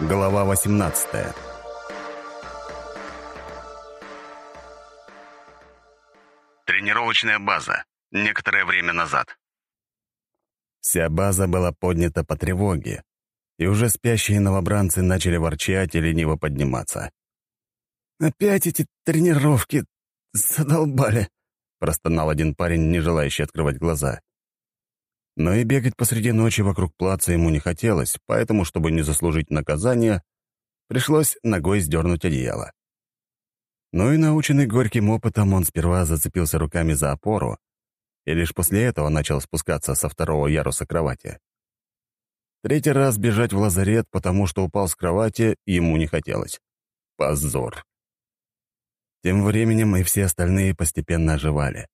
Глава 18 Тренировочная база. Некоторое время назад. Вся база была поднята по тревоге, и уже спящие новобранцы начали ворчать и лениво подниматься. «Опять эти тренировки задолбали», — простонал один парень, не желающий открывать глаза. Но и бегать посреди ночи вокруг плаца ему не хотелось, поэтому, чтобы не заслужить наказание, пришлось ногой сдернуть одеяло. Ну и наученный горьким опытом, он сперва зацепился руками за опору, и лишь после этого начал спускаться со второго яруса кровати. Третий раз бежать в лазарет, потому что упал с кровати, ему не хотелось. Позор. Тем временем и все остальные постепенно оживали.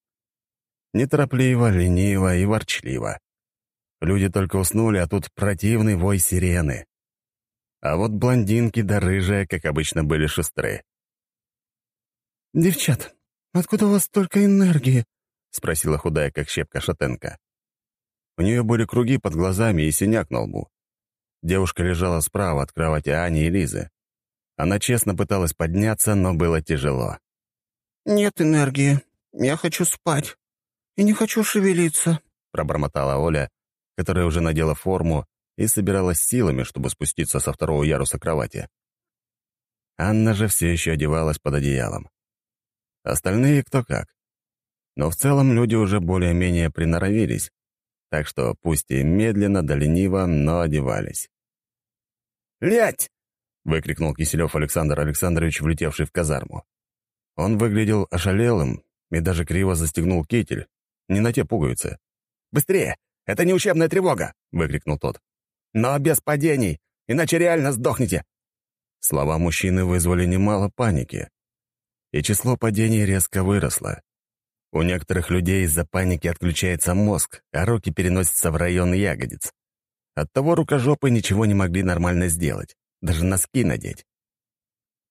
Неторопливо, лениво и ворчливо. Люди только уснули, а тут противный вой сирены. А вот блондинки да рыжая, как обычно, были шустры. «Девчат, откуда у вас столько энергии?» — спросила худая, как щепка шатенка. У нее были круги под глазами и синяк на лбу. Девушка лежала справа от кровати Ани и Лизы. Она честно пыталась подняться, но было тяжело. «Нет энергии. Я хочу спать. И не хочу шевелиться», — пробормотала Оля, которая уже надела форму и собиралась силами, чтобы спуститься со второго яруса кровати. Анна же все еще одевалась под одеялом. Остальные кто как. Но в целом люди уже более-менее приноровились, так что пусть и медленно да лениво, но одевались. «Лять!» — выкрикнул Киселев Александр Александрович, влетевший в казарму. Он выглядел ошалелым и даже криво застегнул китель, не на те пуговицы. «Быстрее! Это не учебная тревога!» — выкрикнул тот. «Но без падений, иначе реально сдохнете!» Слова мужчины вызвали немало паники, и число падений резко выросло. У некоторых людей из-за паники отключается мозг, а руки переносятся в район ягодиц. Оттого рукожопы ничего не могли нормально сделать, даже носки надеть.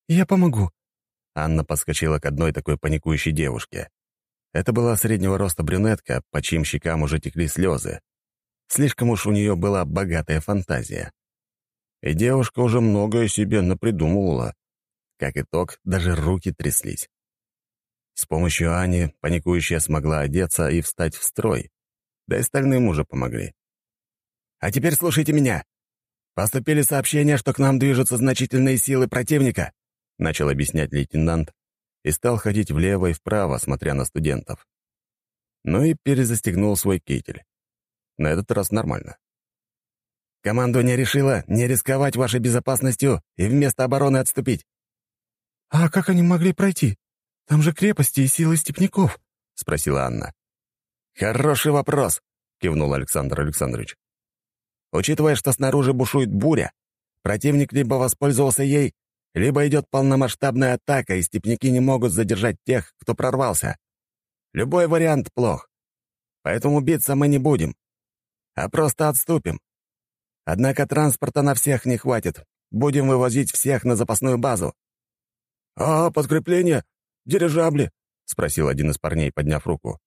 «Я помогу». Анна подскочила к одной такой паникующей девушке. Это была среднего роста брюнетка, по чьим щекам уже текли слезы. Слишком уж у нее была богатая фантазия. И девушка уже многое себе напридумывала. Как итог, даже руки тряслись. С помощью Ани паникующая смогла одеться и встать в строй. Да и остальным уже помогли. «А теперь слушайте меня. Поступили сообщения, что к нам движутся значительные силы противника», начал объяснять лейтенант, и стал ходить влево и вправо, смотря на студентов. Ну и перезастегнул свой китель. На этот раз нормально. Команду не решила не рисковать вашей безопасностью и вместо обороны отступить». «А как они могли пройти? Там же крепости и силы степняков», — спросила Анна. «Хороший вопрос», — кивнул Александр Александрович. «Учитывая, что снаружи бушует буря, противник либо воспользовался ей, либо идет полномасштабная атака, и степняки не могут задержать тех, кто прорвался. Любой вариант плох. Поэтому биться мы не будем, а просто отступим. Однако транспорта на всех не хватит. Будем вывозить всех на запасную базу». «А подкрепление? Дирижабли?» — спросил один из парней, подняв руку.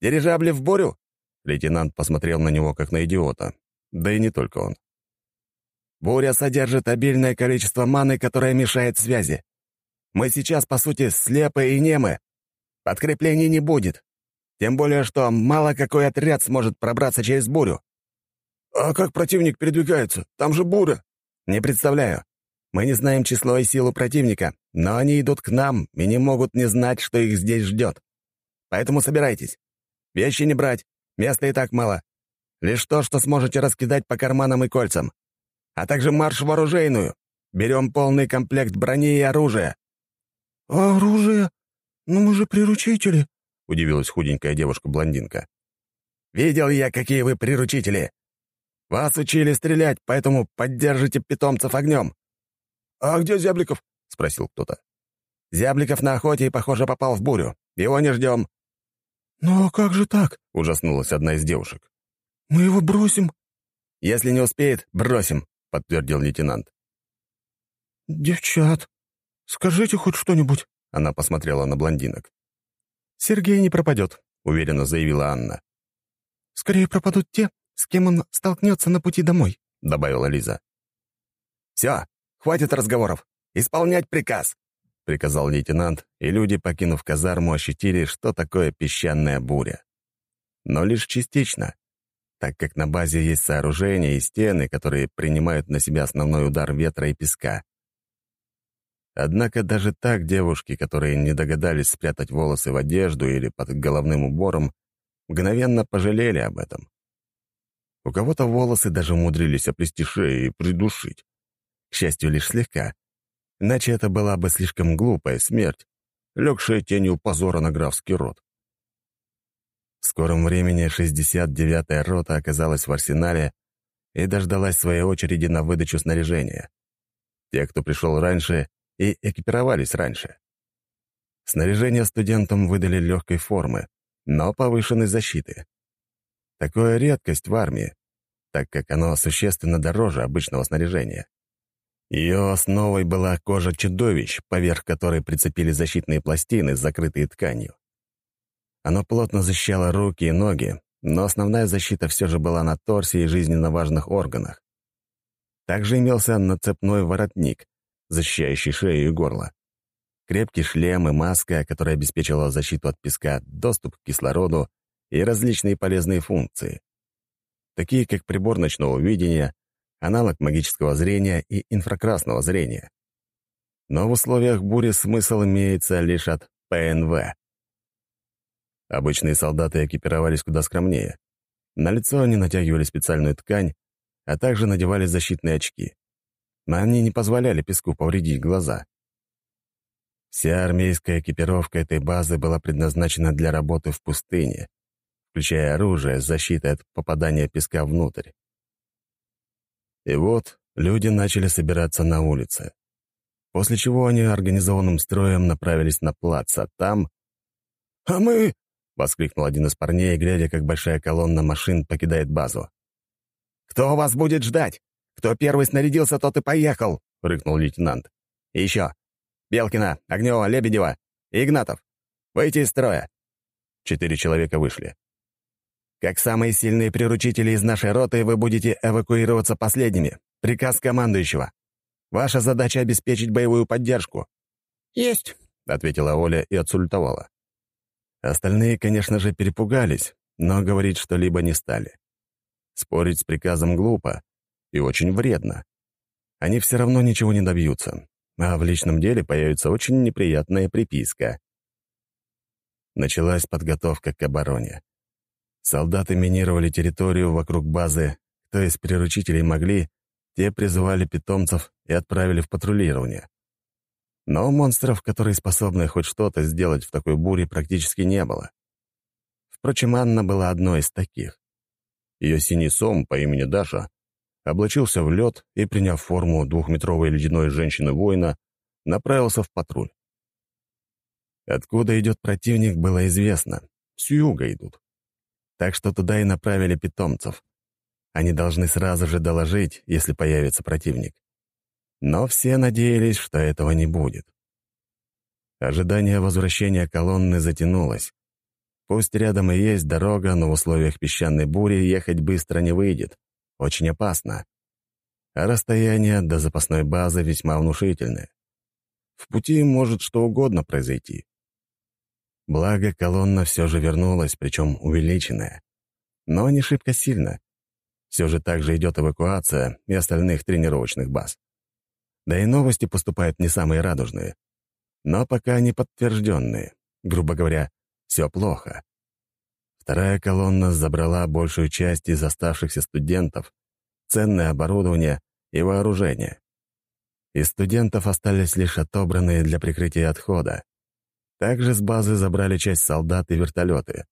«Дирижабли в бурю?» Лейтенант посмотрел на него, как на идиота. Да и не только он. Буря содержит обильное количество маны, которое мешает связи. Мы сейчас, по сути, слепы и немы. Подкреплений не будет. Тем более, что мало какой отряд сможет пробраться через бурю. А как противник передвигается? Там же буря. Не представляю. Мы не знаем число и силу противника, но они идут к нам и не могут не знать, что их здесь ждет. Поэтому собирайтесь. Вещи не брать, места и так мало. Лишь то, что сможете раскидать по карманам и кольцам а также марш в оружейную. Берем полный комплект брони и оружия». оружие? Ну мы же приручители», — удивилась худенькая девушка-блондинка. «Видел я, какие вы приручители. Вас учили стрелять, поэтому поддержите питомцев огнем». «А где Зябликов?» — спросил кто-то. «Зябликов на охоте и, похоже, попал в бурю. Его не ждем». «Но как же так?» — ужаснулась одна из девушек. «Мы его бросим». «Если не успеет, бросим», — подтвердил лейтенант. «Девчат, скажите хоть что-нибудь», — она посмотрела на блондинок. «Сергей не пропадет», — уверенно заявила Анна. «Скорее пропадут те, с кем он столкнется на пути домой», — добавила Лиза. «Все, хватит разговоров! Исполнять приказ!» — приказал лейтенант, и люди, покинув казарму, ощутили, что такое песчаная буря. Но лишь частично, так как на базе есть сооружения и стены, которые принимают на себя основной удар ветра и песка. Однако даже так девушки, которые не догадались спрятать волосы в одежду или под головным убором, мгновенно пожалели об этом. У кого-то волосы даже умудрились оплести шею и придушить. К счастью, лишь слегка. Иначе это была бы слишком глупая смерть, легшая тенью позора на графский род. В скором времени 69-я рота оказалась в арсенале и дождалась своей очереди на выдачу снаряжения. Те, кто пришел раньше, и экипировались раньше. Снаряжение студентам выдали легкой формы, но повышенной защиты. Такое редкость в армии, так как оно существенно дороже обычного снаряжения. Ее основой была кожа чудовищ, поверх которой прицепили защитные пластины, закрытые тканью. Оно плотно защищало руки и ноги, но основная защита все же была на торсе и жизненно важных органах. Также имелся нацепной воротник, защищающий шею и горло. Крепкий шлем и маска, которая обеспечивала защиту от песка, доступ к кислороду и различные полезные функции. Такие как прибор ночного видения, аналог магического зрения и инфракрасного зрения. Но в условиях бури смысл имеется лишь от ПНВ. Обычные солдаты экипировались куда скромнее. На лицо они натягивали специальную ткань, а также надевали защитные очки но они не позволяли песку повредить глаза. Вся армейская экипировка этой базы была предназначена для работы в пустыне, включая оружие с защитой от попадания песка внутрь. И вот люди начали собираться на улице, после чего они организованным строем направились на плац, а там... «А мы...» — воскликнул один из парней, глядя, как большая колонна машин покидает базу. «Кто вас будет ждать?» «Кто первый снарядился, тот и поехал», — рыкнул лейтенант. «И еще. Белкина, Огнева, Лебедева и Игнатов. Выйти из строя». Четыре человека вышли. «Как самые сильные приручители из нашей роты, вы будете эвакуироваться последними. Приказ командующего. Ваша задача — обеспечить боевую поддержку». «Есть», — ответила Оля и отсультовала. Остальные, конечно же, перепугались, но говорить что-либо не стали. Спорить с приказом глупо, и очень вредно. Они все равно ничего не добьются, а в личном деле появится очень неприятная приписка. Началась подготовка к обороне. Солдаты минировали территорию вокруг базы, кто из приручителей могли, те призывали питомцев и отправили в патрулирование. Но монстров, которые способны хоть что-то сделать в такой буре, практически не было. Впрочем, Анна была одной из таких. Ее синий сом по имени Даша облачился в лед и, приняв форму двухметровой ледяной женщины-воина, направился в патруль. Откуда идет противник, было известно. С юга идут. Так что туда и направили питомцев. Они должны сразу же доложить, если появится противник. Но все надеялись, что этого не будет. Ожидание возвращения колонны затянулось. Пусть рядом и есть дорога, но в условиях песчаной бури ехать быстро не выйдет. Очень опасно. А расстояние до запасной базы весьма внушительное. В пути может что угодно произойти. Благо, колонна все же вернулась, причем увеличенная. Но не шибко сильно. Все же также идет эвакуация и остальных тренировочных баз. Да и новости поступают не самые радужные. Но пока не подтвержденные. Грубо говоря, все плохо. Вторая колонна забрала большую часть из оставшихся студентов, ценное оборудование и вооружение. Из студентов остались лишь отобранные для прикрытия отхода. Также с базы забрали часть солдат и вертолеты.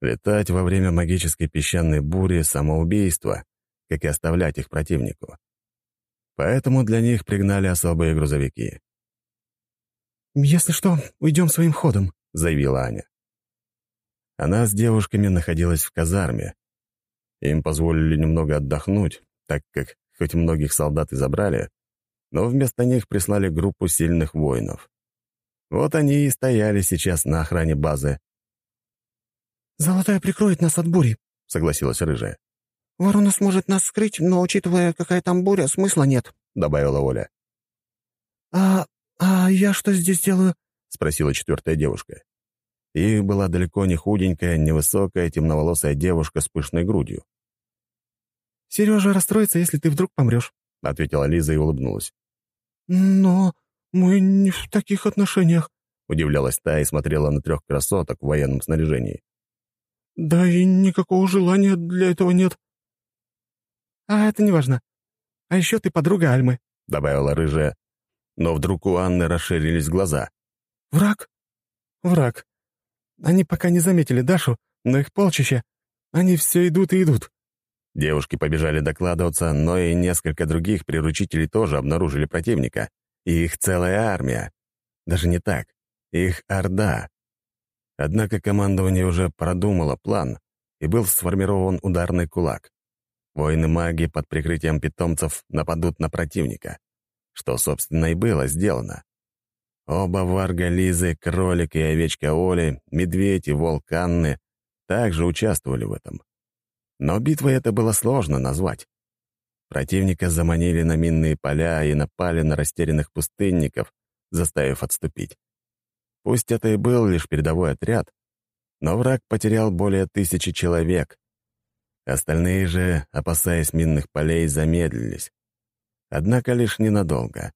Летать во время магической песчаной бури — самоубийство, как и оставлять их противнику. Поэтому для них пригнали особые грузовики. «Если что, уйдем своим ходом», — заявила Аня. Она с девушками находилась в казарме. Им позволили немного отдохнуть, так как хоть многих солдат и забрали, но вместо них прислали группу сильных воинов. Вот они и стояли сейчас на охране базы. «Золотая прикроет нас от бури», — согласилась Рыжая. «Ворона сможет нас скрыть, но, учитывая, какая там буря, смысла нет», добавила Оля. «А... а я что здесь делаю?» — спросила четвертая девушка. И была далеко не худенькая, невысокая, темноволосая девушка с пышной грудью. «Сережа расстроится, если ты вдруг помрешь», — ответила Лиза и улыбнулась. «Но мы не в таких отношениях», — удивлялась та и смотрела на трех красоток в военном снаряжении. «Да и никакого желания для этого нет». «А это не важно. А еще ты подруга Альмы», — добавила рыжая. Но вдруг у Анны расширились глаза. «Враг? Враг. Они пока не заметили Дашу, но их полчища. Они все идут и идут». Девушки побежали докладываться, но и несколько других приручителей тоже обнаружили противника. И их целая армия. Даже не так. Их орда. Однако командование уже продумало план, и был сформирован ударный кулак. Воины-маги под прикрытием питомцев нападут на противника, что, собственно, и было сделано. Оба варга Лизы, кролик и овечка Оли, медведь и волк Анны также участвовали в этом. Но битвой это было сложно назвать. Противника заманили на минные поля и напали на растерянных пустынников, заставив отступить. Пусть это и был лишь передовой отряд, но враг потерял более тысячи человек. Остальные же, опасаясь минных полей, замедлились. Однако лишь ненадолго.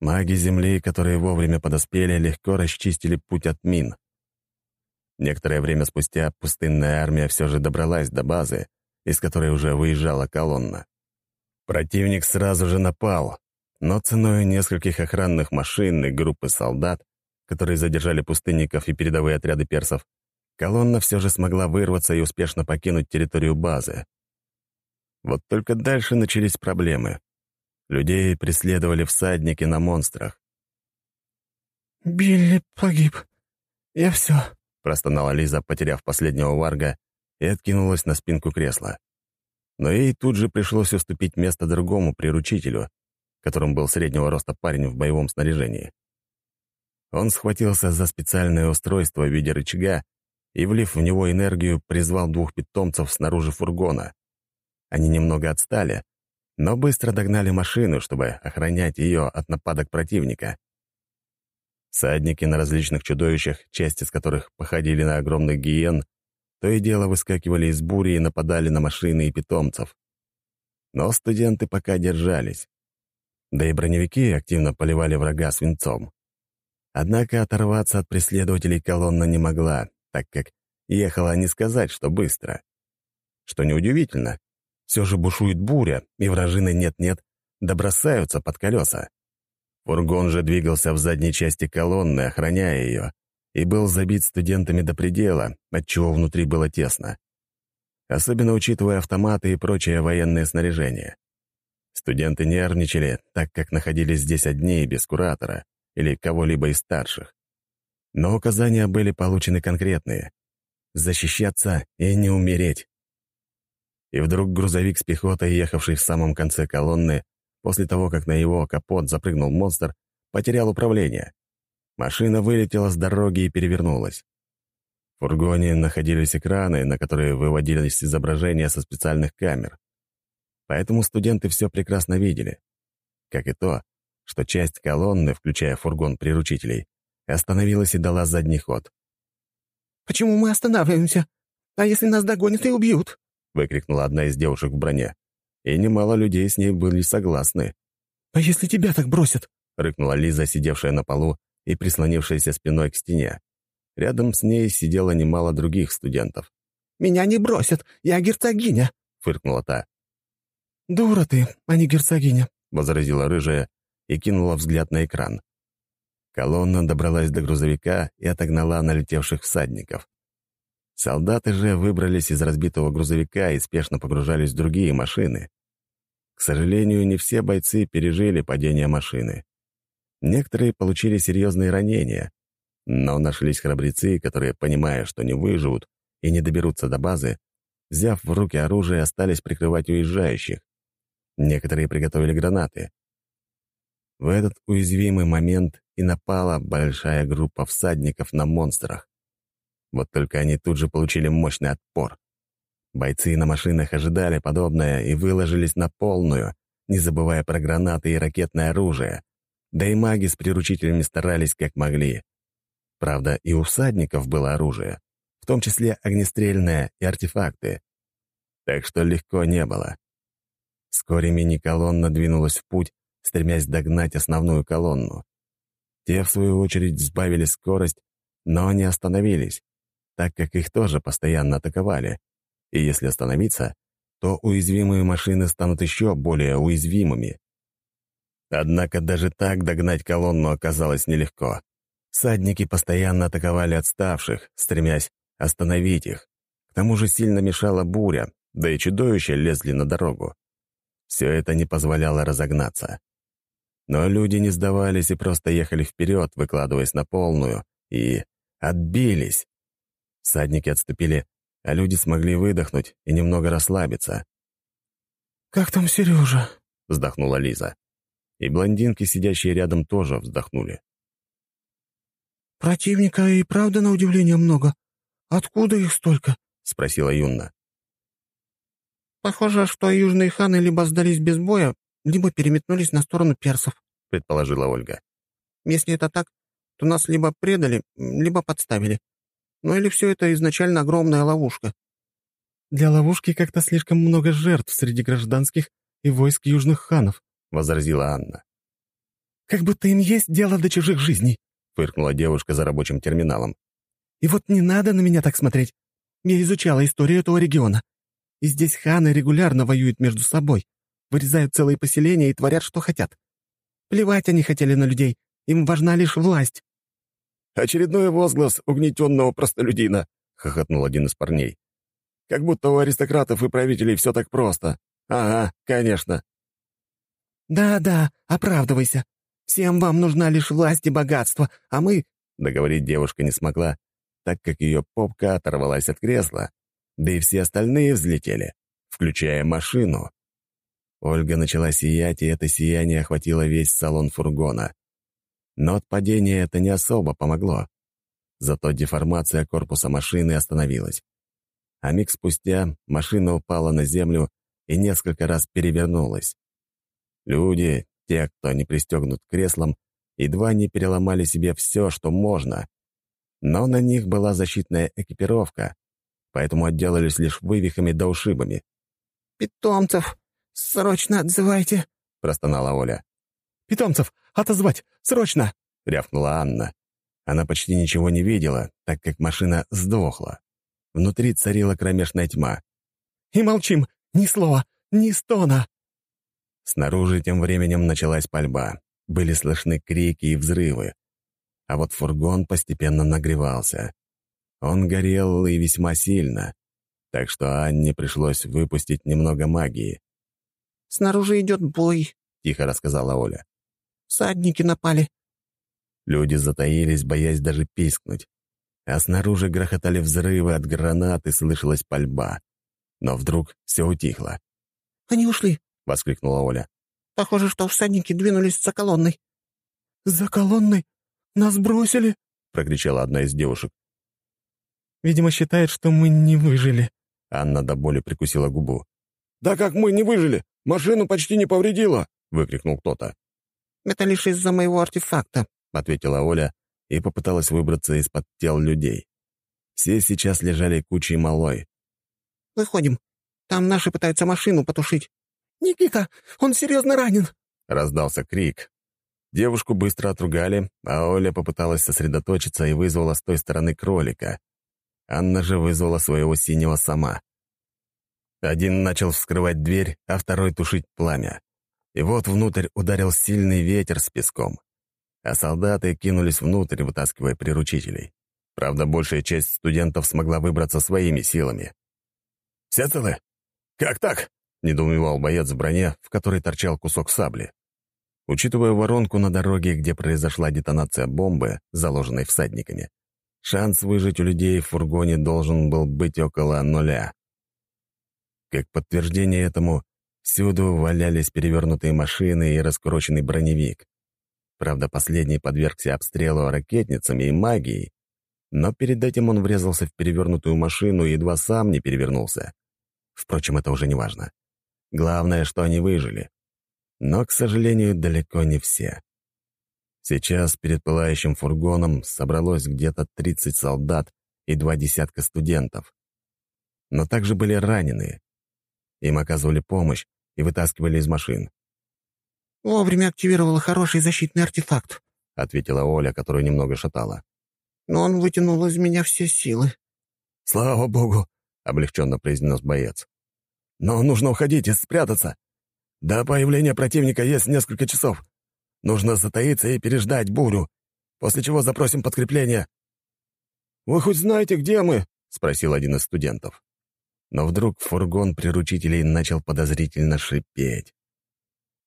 Маги Земли, которые вовремя подоспели, легко расчистили путь от мин. Некоторое время спустя пустынная армия все же добралась до базы, из которой уже выезжала колонна. Противник сразу же напал, но ценой нескольких охранных машин и группы солдат которые задержали пустынников и передовые отряды персов, колонна все же смогла вырваться и успешно покинуть территорию базы. Вот только дальше начались проблемы. Людей преследовали всадники на монстрах. «Билли погиб. Я все», — простонала Лиза, потеряв последнего варга, и откинулась на спинку кресла. Но ей тут же пришлось уступить место другому приручителю, которым был среднего роста парень в боевом снаряжении. Он схватился за специальное устройство в виде рычага и, влив в него энергию, призвал двух питомцев снаружи фургона. Они немного отстали, но быстро догнали машину, чтобы охранять ее от нападок противника. Садники на различных чудовищах, части из которых походили на огромных гиен, то и дело выскакивали из бури и нападали на машины и питомцев. Но студенты пока держались. Да и броневики активно поливали врага свинцом. Однако оторваться от преследователей колонна не могла, так как ехала не сказать, что быстро. Что неудивительно, все же бушует буря, и вражины нет-нет, добросаются под колеса. Фургон же двигался в задней части колонны, охраняя ее, и был забит студентами до предела, отчего внутри было тесно. Особенно учитывая автоматы и прочее военное снаряжение. Студенты нервничали, так как находились здесь одни и без куратора или кого-либо из старших. Но указания были получены конкретные — защищаться и не умереть. И вдруг грузовик с пехотой, ехавший в самом конце колонны, после того, как на его капот запрыгнул монстр, потерял управление. Машина вылетела с дороги и перевернулась. В фургоне находились экраны, на которые выводились изображения со специальных камер. Поэтому студенты все прекрасно видели. Как и то, что часть колонны, включая фургон приручителей, остановилась и дала задний ход. «Почему мы останавливаемся? А если нас догонят и убьют?» — выкрикнула одна из девушек в броне. И немало людей с ней были согласны. «А если тебя так бросят?» — рыкнула Лиза, сидевшая на полу и прислонившаяся спиной к стене. Рядом с ней сидело немало других студентов. «Меня не бросят, я герцогиня!» — фыркнула та. «Дура ты, а не герцогиня», — возразила рыжая и кинула взгляд на экран. Колонна добралась до грузовика и отогнала налетевших всадников. Солдаты же выбрались из разбитого грузовика и спешно погружались в другие машины. К сожалению, не все бойцы пережили падение машины. Некоторые получили серьезные ранения, но нашлись храбрецы, которые, понимая, что не выживут и не доберутся до базы, взяв в руки оружие, остались прикрывать уезжающих. Некоторые приготовили гранаты. В этот уязвимый момент и напала большая группа всадников на монстрах. Вот только они тут же получили мощный отпор. Бойцы на машинах ожидали подобное и выложились на полную, не забывая про гранаты и ракетное оружие. Да и маги с приручителями старались как могли. Правда, и у всадников было оружие, в том числе огнестрельное и артефакты. Так что легко не было. Вскоре мини-колонна двинулась в путь, стремясь догнать основную колонну. Те, в свою очередь, сбавили скорость, но не остановились, так как их тоже постоянно атаковали. И если остановиться, то уязвимые машины станут еще более уязвимыми. Однако даже так догнать колонну оказалось нелегко. Садники постоянно атаковали отставших, стремясь остановить их. К тому же сильно мешала буря, да и чудовища лезли на дорогу. Все это не позволяло разогнаться. Но люди не сдавались и просто ехали вперед, выкладываясь на полную, и отбились. Садники отступили, а люди смогли выдохнуть и немного расслабиться. «Как там Сережа?» — вздохнула Лиза. И блондинки, сидящие рядом, тоже вздохнули. «Противника и правда, на удивление, много. Откуда их столько?» — спросила Юнна. «Похоже, что южные ханы либо сдались без боя, либо переметнулись на сторону персов», — предположила Ольга. «Если это так, то нас либо предали, либо подставили. Ну или все это изначально огромная ловушка?» «Для ловушки как-то слишком много жертв среди гражданских и войск южных ханов», — возразила Анна. «Как будто им есть дело до чужих жизней», — фыркнула девушка за рабочим терминалом. «И вот не надо на меня так смотреть. Я изучала историю этого региона. И здесь ханы регулярно воюют между собой, вырезают целые поселения и творят, что хотят. Плевать они хотели на людей, им важна лишь власть». «Очередной возглас угнетенного простолюдина», — хохотнул один из парней. «Как будто у аристократов и правителей все так просто. Ага, конечно». «Да-да, оправдывайся. Всем вам нужна лишь власть и богатство, а мы...» Договорить девушка не смогла, так как ее попка оторвалась от кресла, да и все остальные взлетели, включая машину. Ольга начала сиять, и это сияние охватило весь салон фургона. Но от падения это не особо помогло. Зато деформация корпуса машины остановилась. А миг спустя машина упала на землю и несколько раз перевернулась. Люди, те, кто не пристегнут креслом, едва не переломали себе все, что можно. Но на них была защитная экипировка, поэтому отделались лишь вывихами да ушибами. «Питомцев, срочно отзывайте!» — простонала Оля. «Питомцев, отозвать! Срочно!» — рявкнула Анна. Она почти ничего не видела, так как машина сдохла. Внутри царила кромешная тьма. «И молчим! Ни слова! Ни стона!» Снаружи тем временем началась пальба. Были слышны крики и взрывы. А вот фургон постепенно нагревался. Он горел и весьма сильно, так что Анне пришлось выпустить немного магии. «Снаружи идет бой», — тихо рассказала Оля. «Садники напали». Люди затаились, боясь даже пискнуть. А снаружи грохотали взрывы от гранат и слышалась пальба. Но вдруг все утихло. «Они ушли», — воскликнула Оля. «Похоже, что всадники двинулись за колонной». «За колонной? Нас бросили?» — прокричала одна из девушек. Видимо, считает, что мы не выжили». Анна до боли прикусила губу. «Да как мы не выжили? Машину почти не повредило!» — выкрикнул кто-то. «Это лишь из-за моего артефакта», — ответила Оля и попыталась выбраться из-под тел людей. Все сейчас лежали кучей малой. «Выходим. Там наши пытаются машину потушить». «Никита, он серьезно ранен!» — раздался крик. Девушку быстро отругали, а Оля попыталась сосредоточиться и вызвала с той стороны кролика. Анна же вызвала своего синего сама. Один начал вскрывать дверь, а второй тушить пламя. И вот внутрь ударил сильный ветер с песком. А солдаты кинулись внутрь, вытаскивая приручителей. Правда, большая часть студентов смогла выбраться своими силами. «Все целы? Как так?» — недоумевал боец в броне, в которой торчал кусок сабли. Учитывая воронку на дороге, где произошла детонация бомбы, заложенной всадниками, шанс выжить у людей в фургоне должен был быть около нуля. Как подтверждение этому, всюду валялись перевернутые машины и раскуроченный броневик. Правда, последний подвергся обстрелу ракетницами и магией, но перед этим он врезался в перевернутую машину и едва сам не перевернулся. Впрочем, это уже не важно. Главное, что они выжили. Но, к сожалению, далеко не все. Сейчас перед пылающим фургоном собралось где-то 30 солдат и два десятка студентов. Но также были раненые. Им оказывали помощь и вытаскивали из машин. «Вовремя активировала хороший защитный артефакт», — ответила Оля, которую немного шатала. «Но он вытянул из меня все силы». «Слава богу!» — облегченно произнес боец. «Но нужно уходить и спрятаться. До появления противника есть несколько часов. Нужно затаиться и переждать бурю, после чего запросим подкрепление». «Вы хоть знаете, где мы?» — спросил один из студентов. Но вдруг фургон приручителей начал подозрительно шипеть.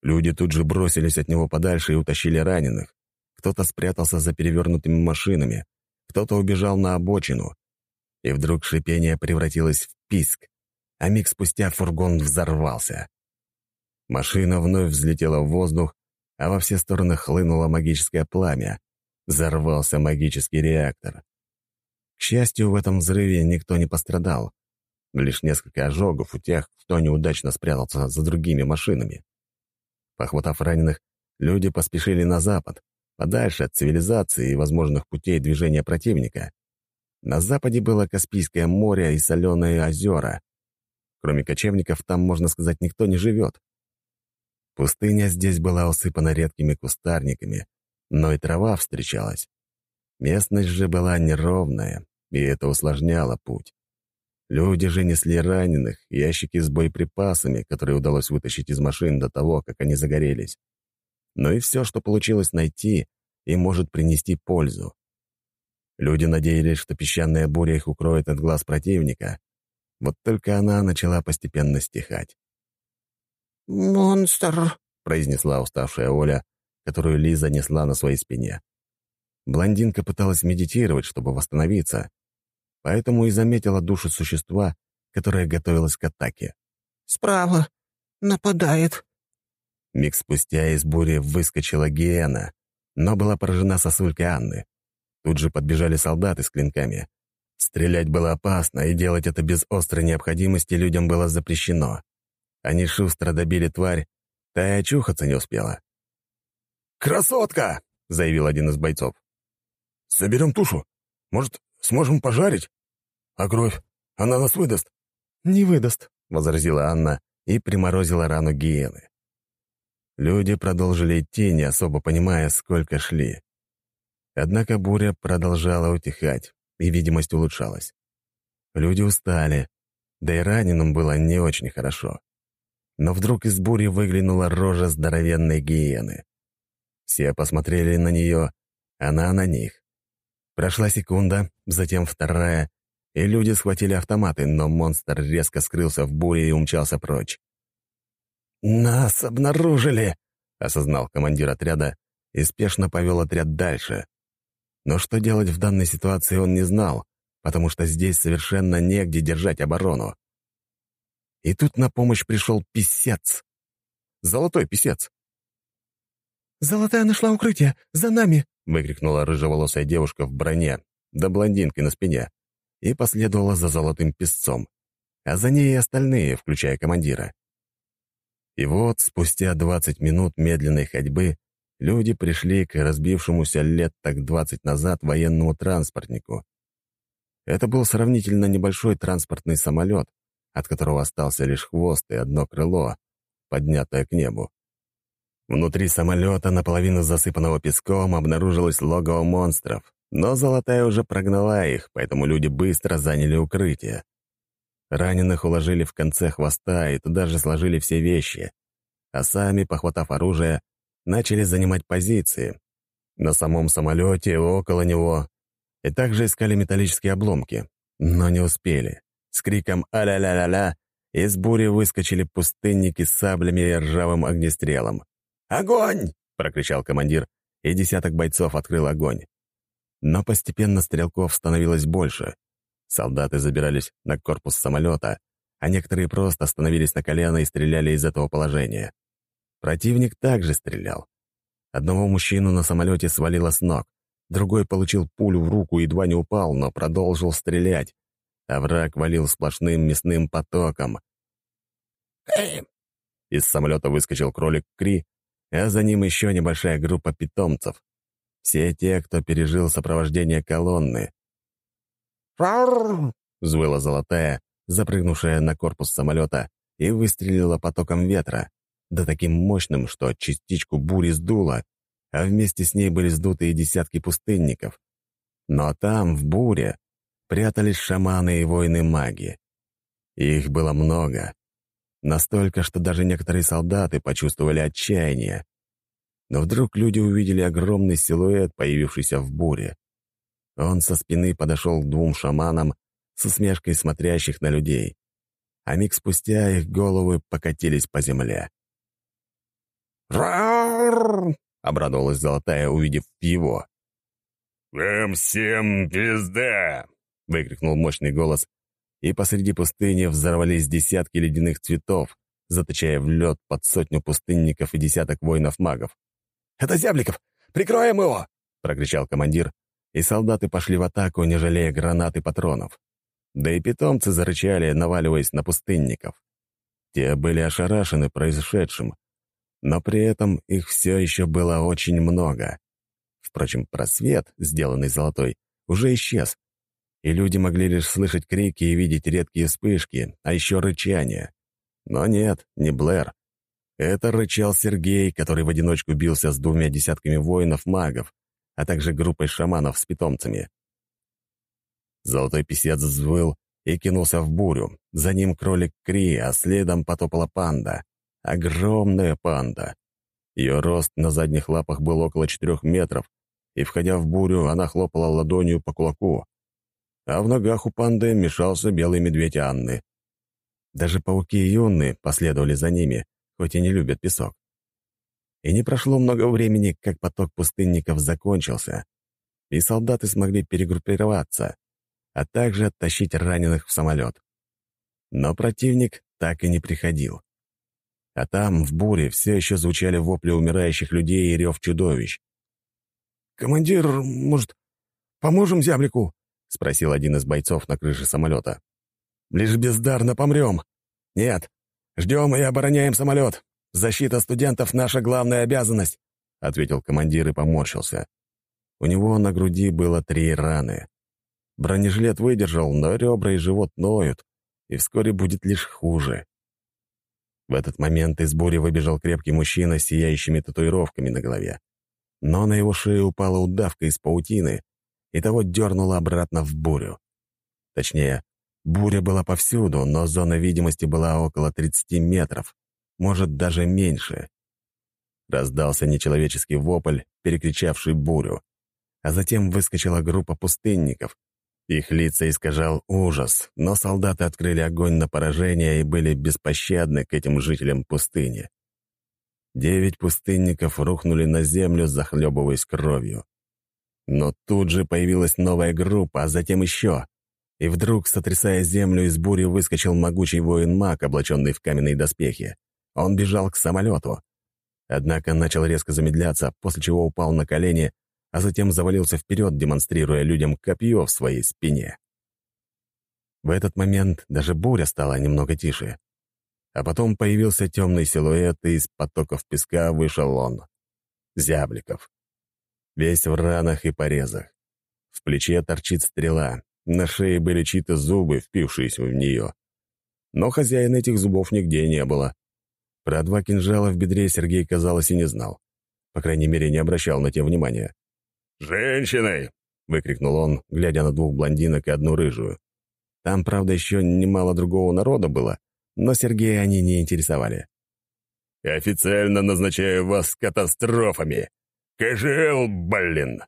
Люди тут же бросились от него подальше и утащили раненых. Кто-то спрятался за перевернутыми машинами, кто-то убежал на обочину. И вдруг шипение превратилось в писк, а миг спустя фургон взорвался. Машина вновь взлетела в воздух, а во все стороны хлынуло магическое пламя. Взорвался магический реактор. К счастью, в этом взрыве никто не пострадал. Лишь несколько ожогов у тех, кто неудачно спрятался за другими машинами. Похватав раненых, люди поспешили на запад, подальше от цивилизации и возможных путей движения противника. На западе было Каспийское море и соленые озера. Кроме кочевников, там, можно сказать, никто не живет. Пустыня здесь была усыпана редкими кустарниками, но и трава встречалась. Местность же была неровная, и это усложняло путь. Люди же несли раненых, ящики с боеприпасами, которые удалось вытащить из машин до того, как они загорелись. Но и все, что получилось найти, и может принести пользу. Люди надеялись, что песчаная буря их укроет от глаз противника. Вот только она начала постепенно стихать. «Монстр», — произнесла уставшая Оля, которую Лиза несла на своей спине. Блондинка пыталась медитировать, чтобы восстановиться, поэтому и заметила душу существа, которое готовилось к атаке. «Справа. Нападает». Миг спустя из бури выскочила Гиена, но была поражена сосулькой Анны. Тут же подбежали солдаты с клинками. Стрелять было опасно, и делать это без острой необходимости людям было запрещено. Они шустро добили тварь, та и очухаться не успела. «Красотка!» — заявил один из бойцов. «Соберем тушу. Может, сможем пожарить? А кровь? Она нас выдаст?» «Не выдаст», — возразила Анна и приморозила рану гиены. Люди продолжили идти, не особо понимая, сколько шли. Однако буря продолжала утихать, и видимость улучшалась. Люди устали, да и раненым было не очень хорошо. Но вдруг из бури выглянула рожа здоровенной гиены. Все посмотрели на нее, она на них. Прошла секунда, затем вторая, и люди схватили автоматы, но монстр резко скрылся в буре и умчался прочь. «Нас обнаружили!» — осознал командир отряда и спешно повел отряд дальше. Но что делать в данной ситуации он не знал, потому что здесь совершенно негде держать оборону. И тут на помощь пришел писец. Золотой писец. «Золотая нашла укрытие! За нами!» — выкрикнула рыжеволосая девушка в броне, да блондинки на спине, и последовала за золотым песцом, а за ней и остальные, включая командира. И вот, спустя 20 минут медленной ходьбы, люди пришли к разбившемуся лет так 20 назад военному транспортнику. Это был сравнительно небольшой транспортный самолет, от которого остался лишь хвост и одно крыло, поднятое к небу. Внутри самолета, наполовину засыпанного песком, обнаружилось логово монстров, но Золотая уже прогнала их, поэтому люди быстро заняли укрытие. Раненых уложили в конце хвоста и туда же сложили все вещи, а сами, похватав оружие, начали занимать позиции. На самом самолете, около него, и также искали металлические обломки, но не успели. С криком «А-ля-ля-ля-ля» из бури выскочили пустынники с саблями и ржавым огнестрелом. «Огонь!» — прокричал командир, и десяток бойцов открыл огонь. Но постепенно стрелков становилось больше. Солдаты забирались на корпус самолета, а некоторые просто становились на колено и стреляли из этого положения. Противник также стрелял. Одного мужчину на самолете свалило с ног, другой получил пулю в руку и едва не упал, но продолжил стрелять, а враг валил сплошным мясным потоком. «Эй!» Из самолета выскочил кролик Кри, а за ним еще небольшая группа питомцев. Все те, кто пережил сопровождение колонны. Взвыла золотая, запрыгнувшая на корпус самолета, и выстрелила потоком ветра, да таким мощным, что частичку бури сдуло, а вместе с ней были сдуты и десятки пустынников. Но там, в буре, прятались шаманы и воины-маги. Их было много. Настолько, что даже некоторые солдаты почувствовали отчаяние. Но вдруг люди увидели огромный силуэт, появившийся в буре. Он со спины подошел к двум шаманам, с усмешкой смотрящих на людей. А миг спустя их головы покатились по земле. «Рарррр!» — обрадовалась Золотая, увидев его. «Вам всем пизда!» — выкрикнул мощный голос, и посреди пустыни взорвались десятки ледяных цветов, заточая в лед под сотню пустынников и десяток воинов-магов. «Это Зябликов! Прикроем его!» — прокричал командир, и солдаты пошли в атаку, не жалея гранат и патронов. Да и питомцы зарычали, наваливаясь на пустынников. Те были ошарашены произошедшим, но при этом их все еще было очень много. Впрочем, просвет, сделанный золотой, уже исчез, и люди могли лишь слышать крики и видеть редкие вспышки, а еще рычание. Но нет, не Блэр. Это рычал Сергей, который в одиночку бился с двумя десятками воинов-магов, а также группой шаманов с питомцами. Золотой писец взвыл и кинулся в бурю. За ним кролик Кри, а следом потопала панда. Огромная панда. Ее рост на задних лапах был около четырех метров, и, входя в бурю, она хлопала ладонью по кулаку. А в ногах у панды мешался белый медведь Анны. Даже пауки юны последовали за ними, хоть и не любят песок. И не прошло много времени, как поток пустынников закончился, и солдаты смогли перегруппироваться, а также оттащить раненых в самолет. Но противник так и не приходил. А там, в буре, все еще звучали вопли умирающих людей и рев чудовищ. «Командир, может, поможем зяблику?» — спросил один из бойцов на крыше самолета. «Лишь бездарно помрем. Нет, ждем и обороняем самолет. Защита студентов — наша главная обязанность», — ответил командир и поморщился. У него на груди было три раны. Бронежилет выдержал, но ребра и живот ноют, и вскоре будет лишь хуже. В этот момент из бури выбежал крепкий мужчина с сияющими татуировками на голове. Но на его шею упала удавка из паутины, и того дернуло обратно в бурю. Точнее, буря была повсюду, но зона видимости была около 30 метров может, даже меньше. Раздался нечеловеческий вопль, перекричавший бурю. А затем выскочила группа пустынников. Их лица искажал ужас, но солдаты открыли огонь на поражение и были беспощадны к этим жителям пустыни. Девять пустынников рухнули на землю, захлебываясь кровью. Но тут же появилась новая группа, а затем еще. И вдруг, сотрясая землю, из бури выскочил могучий воин-маг, облаченный в каменные доспехи. Он бежал к самолету. Однако начал резко замедляться, после чего упал на колени, а затем завалился вперед, демонстрируя людям копье в своей спине. В этот момент даже буря стала немного тише. А потом появился темный силуэт, и из потоков песка вышел он. Зябликов. Весь в ранах и порезах. В плече торчит стрела, на шее были чьи-то зубы, впившиеся в нее. Но хозяина этих зубов нигде не было. Про два кинжала в бедре Сергей, казалось, и не знал. По крайней мере, не обращал на те внимания. «Женщины!» — выкрикнул он, глядя на двух блондинок и одну рыжую. Там, правда, еще немало другого народа было, но Сергея они не интересовали. «Официально назначаю вас катастрофами! КЖЛ, блин!»